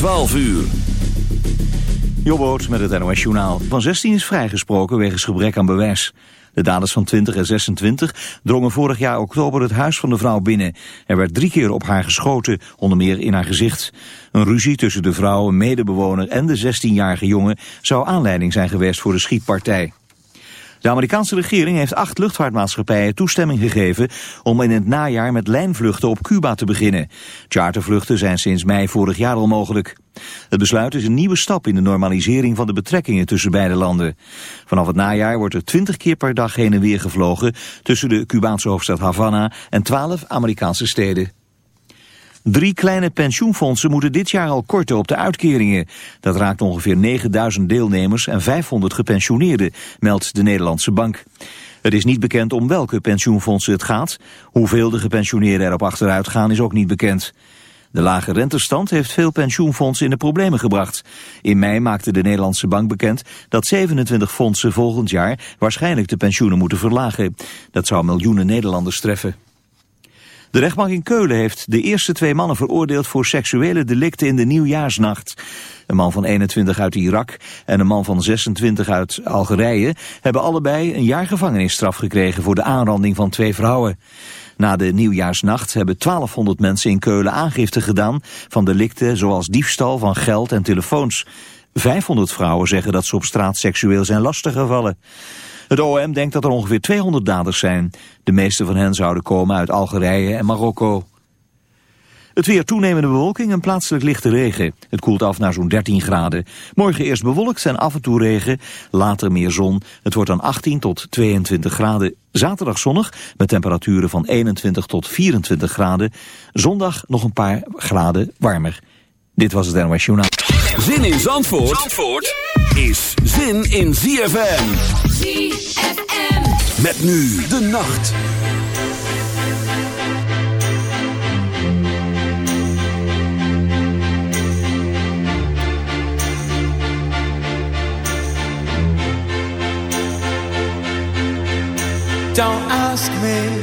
12 uur. Jobboot met het NOS Journaal. Van 16 is vrijgesproken wegens gebrek aan bewijs. De daders van 20 en 26 drongen vorig jaar oktober het huis van de vrouw binnen. Er werd drie keer op haar geschoten, onder meer in haar gezicht. Een ruzie tussen de vrouw, een medebewoner en de 16-jarige jongen... zou aanleiding zijn geweest voor de schietpartij. De Amerikaanse regering heeft acht luchtvaartmaatschappijen toestemming gegeven om in het najaar met lijnvluchten op Cuba te beginnen. Chartervluchten zijn sinds mei vorig jaar al mogelijk. Het besluit is een nieuwe stap in de normalisering van de betrekkingen tussen beide landen. Vanaf het najaar wordt er 20 keer per dag heen en weer gevlogen tussen de Cubaanse hoofdstad Havana en 12 Amerikaanse steden. Drie kleine pensioenfondsen moeten dit jaar al korten op de uitkeringen. Dat raakt ongeveer 9000 deelnemers en 500 gepensioneerden, meldt de Nederlandse Bank. Het is niet bekend om welke pensioenfondsen het gaat. Hoeveel de gepensioneerden erop achteruit gaan is ook niet bekend. De lage rentestand heeft veel pensioenfondsen in de problemen gebracht. In mei maakte de Nederlandse Bank bekend dat 27 fondsen volgend jaar waarschijnlijk de pensioenen moeten verlagen. Dat zou miljoenen Nederlanders treffen. De rechtbank in Keulen heeft de eerste twee mannen veroordeeld voor seksuele delicten in de nieuwjaarsnacht. Een man van 21 uit Irak en een man van 26 uit Algerije hebben allebei een jaar gevangenisstraf gekregen voor de aanranding van twee vrouwen. Na de nieuwjaarsnacht hebben 1200 mensen in Keulen aangifte gedaan van delicten zoals diefstal van geld en telefoons. 500 vrouwen zeggen dat ze op straat seksueel zijn lastiggevallen. Het OM denkt dat er ongeveer 200 daders zijn. De meeste van hen zouden komen uit Algerije en Marokko. Het weer toenemende bewolking en plaatselijk lichte regen. Het koelt af naar zo'n 13 graden. Morgen eerst bewolkt en af en toe regen, later meer zon. Het wordt dan 18 tot 22 graden. Zaterdag zonnig met temperaturen van 21 tot 24 graden. Zondag nog een paar graden warmer. Dit was het NOS Journaal. Zin in Zandvoort, Zandvoort is zin in ZFM. ZFM. Met nu de nacht. Don't ask me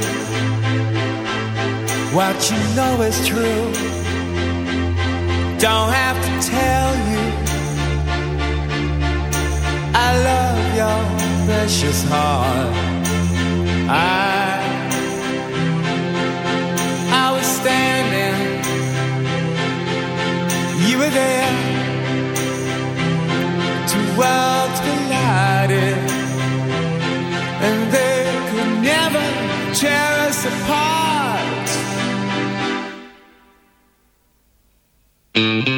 what you know is true. Don't have to tell you I love your precious heart. I I was standing, you were there. Two worlds collided, and they could never tear us apart. We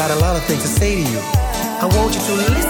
got a lot of things to say to you. I want you to listen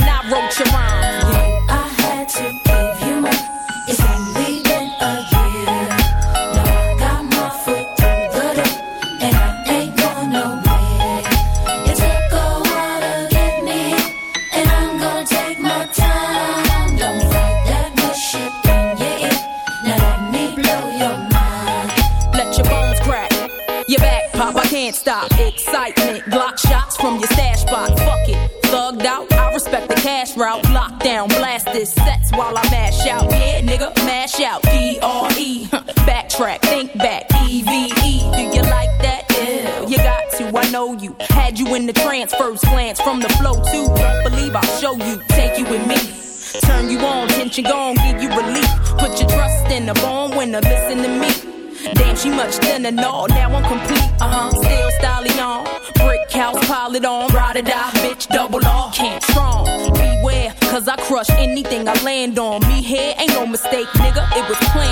I wrote your the trance, first glance from the flow to Believe I'll show you, take you with me. Turn you on, tension gone, give you relief. Put your trust in the born winner, listen to me. Damn, she much thinner, no, now I'm complete, uh-huh. Still styling on, brick house, pile it on, ride or die, bitch, double off. Can't strong, beware, cause I crush anything I land on. Me here, ain't no mistake, nigga, it was planned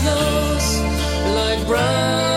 Close, like brothers.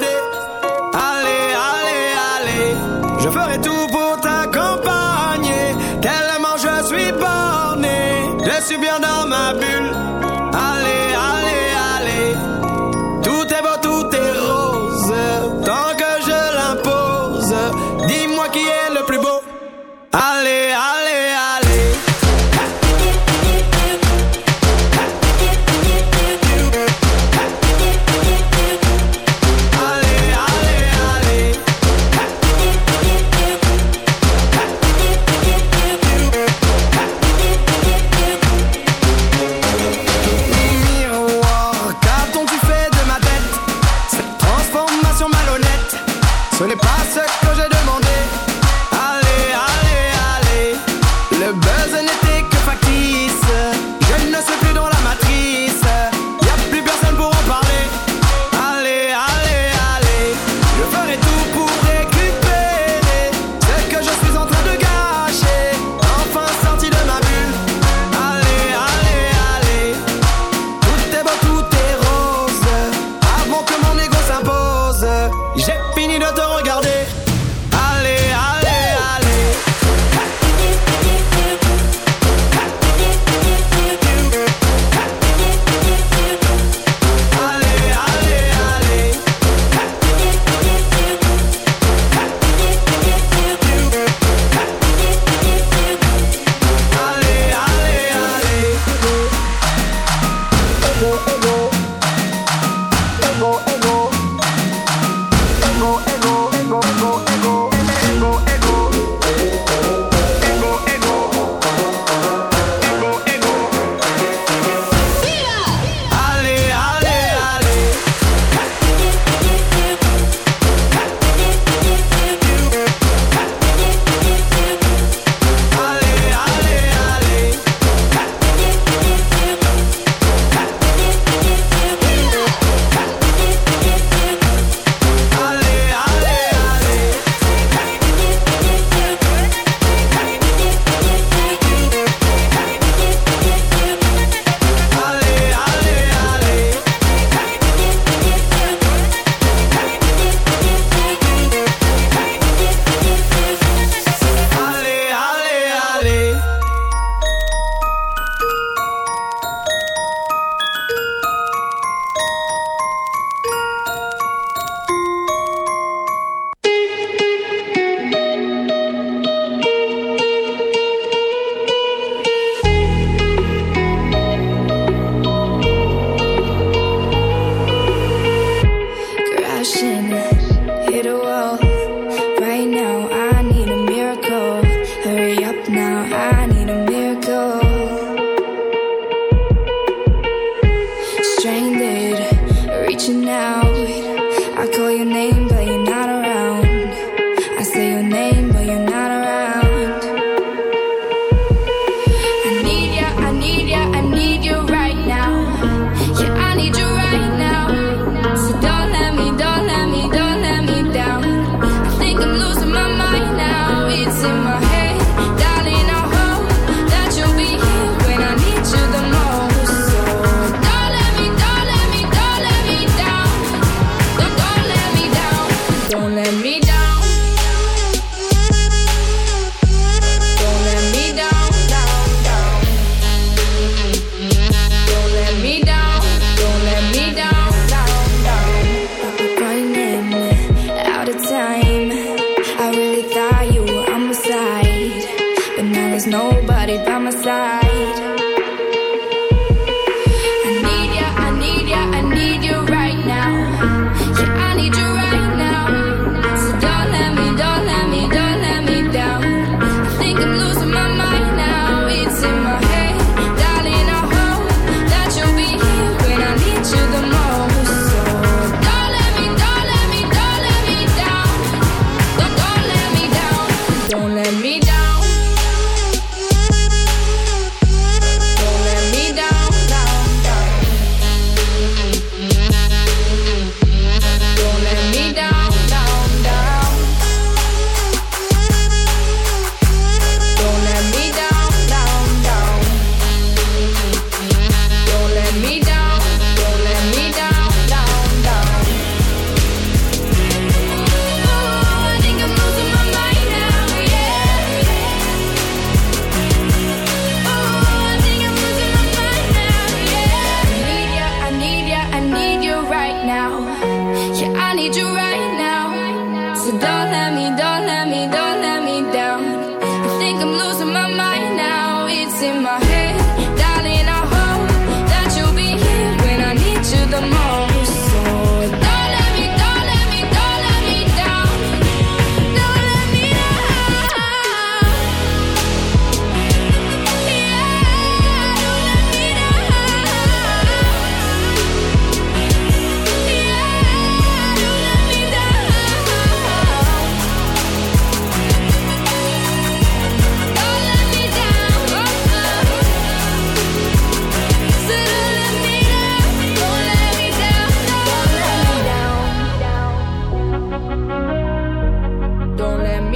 Ne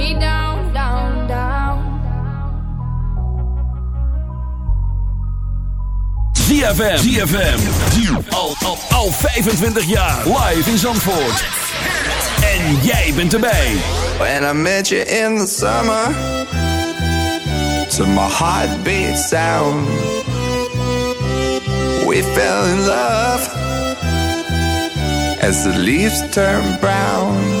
down down, down. ZFM, ZFM, al, al, al 25 jaar live in Zandvoort. En jij bent erbij. When I met you in the summer, to my heartbeat sound. We fell in love, as the leaves turn brown.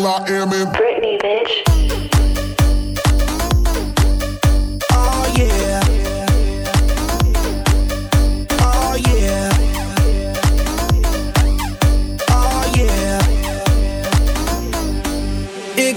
With will.i.am in Britney, bitch. Oh yeah. Oh yeah. Oh yeah. It